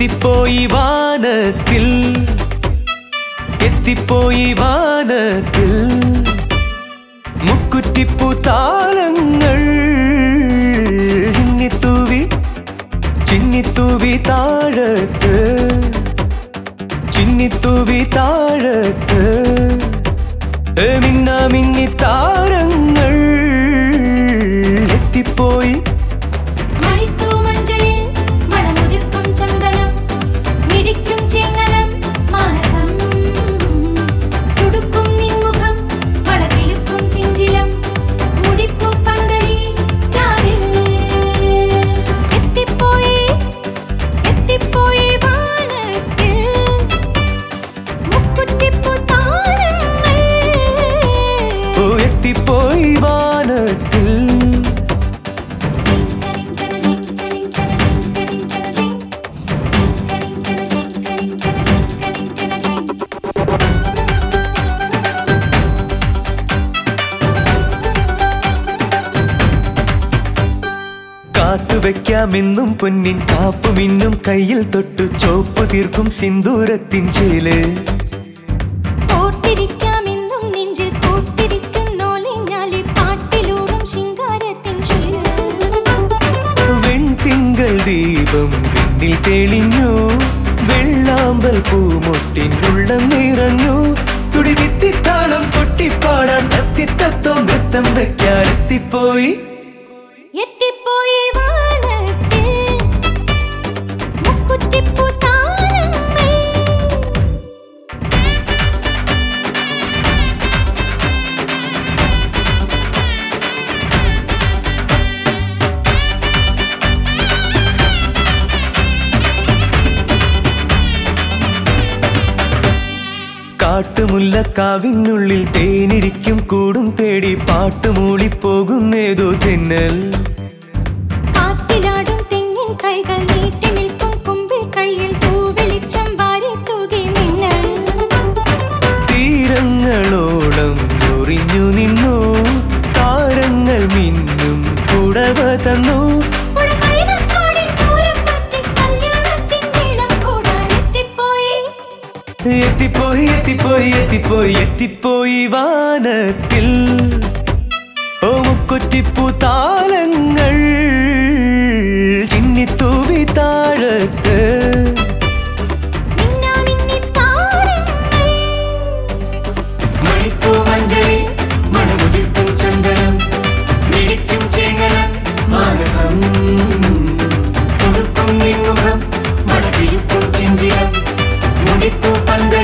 എത്തിപ്പോയി വാനത്തിൽ. എത്തിപ്പോയി വാനത്തിൽ. മുക്കുറ്റിപ്പൂ താളങ്ങൾ. ചിന്നിത്തൂവി ചിന്നിത്തൂവി താഴത്ത്. ചിന്നിത്തൂവി താഴത്ത്. ഏ, മിന്ന മിന്നി താരങ്ങൾ. കാത്തുവെക്കാമെന്നും പൊന്നിൻ കാപ്പുമിന്നും കയ്യിൽ തൊട്ടു. ചോപ്പ് തീർക്കും സിന്ദൂരത്തിൻ ചേൽ. വെൺതിങ്കൾ ദീപം വിണ്ണിൽ തെളിഞ്ഞു. വെള്ളാമ്പൽ പൂമൊട്ടിൻ ഉള്ളം നിറഞ്ഞു. തുടിതിത്തിത്താളം പൊട്ടിപ്പാടാൻ തത്തിത്തത്തോ നൃത്തം വയ്ക്കാൻ കാട്ടുമുല്ലക്കാവിനുള്ളിൽ തേനിരിക്കും കൂടും തേടി പാട്ടുമൂളിപ്പോകുന്നേതോ തെന്നൽ. കാറ്റിലാടും തെങ്ങിൻ കൈകൾ നീട്ടി നിൽക്കും കുമ്പിൽ കയ്യിൽ തൂവെളിച്ചം വാരി തൂകി മിന്നൽ. തീരങ്ങളോളം ഞൊറിഞ്ഞു നിന്നു താരങ്ങൾ മിന്നും പുടവ തന്നു എത്തിപ്പോയി എത്തിപ്പോയി എത്തിപ്പോയി എത്തിപ്പോയി വാനത്തിൽ. ഓ മുക്കുറ്റിപ്പു താലങ്ങൾ ചിന്നിത്തൂവിത്താ பந்து